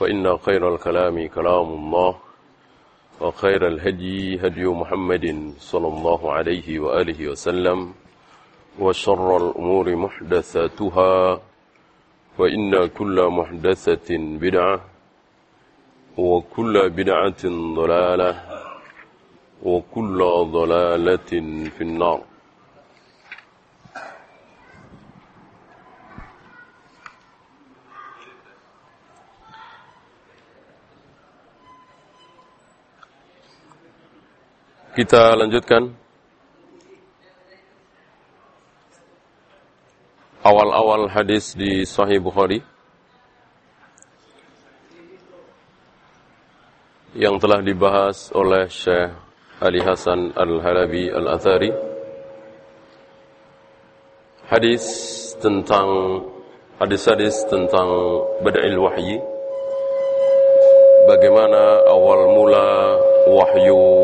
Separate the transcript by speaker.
Speaker 1: فإن خير الكلام كلام الله وخير الهدي هدي محمد صلى الله عليه وآله وسلم وشر الأمور محدثاتها وإن كل محدثة بدعة وكل بدعة ضلالة وكل ضلالة في النار. Kita lanjutkan. Awal-awal hadis di Sahih Bukhari. Yang telah dibahas oleh Syekh Ali Hasan Al-Halabi Al-Athari. Hadis tentang hadis-hadis tentang bada'il wahyi. Bagaimana awal mula wahyu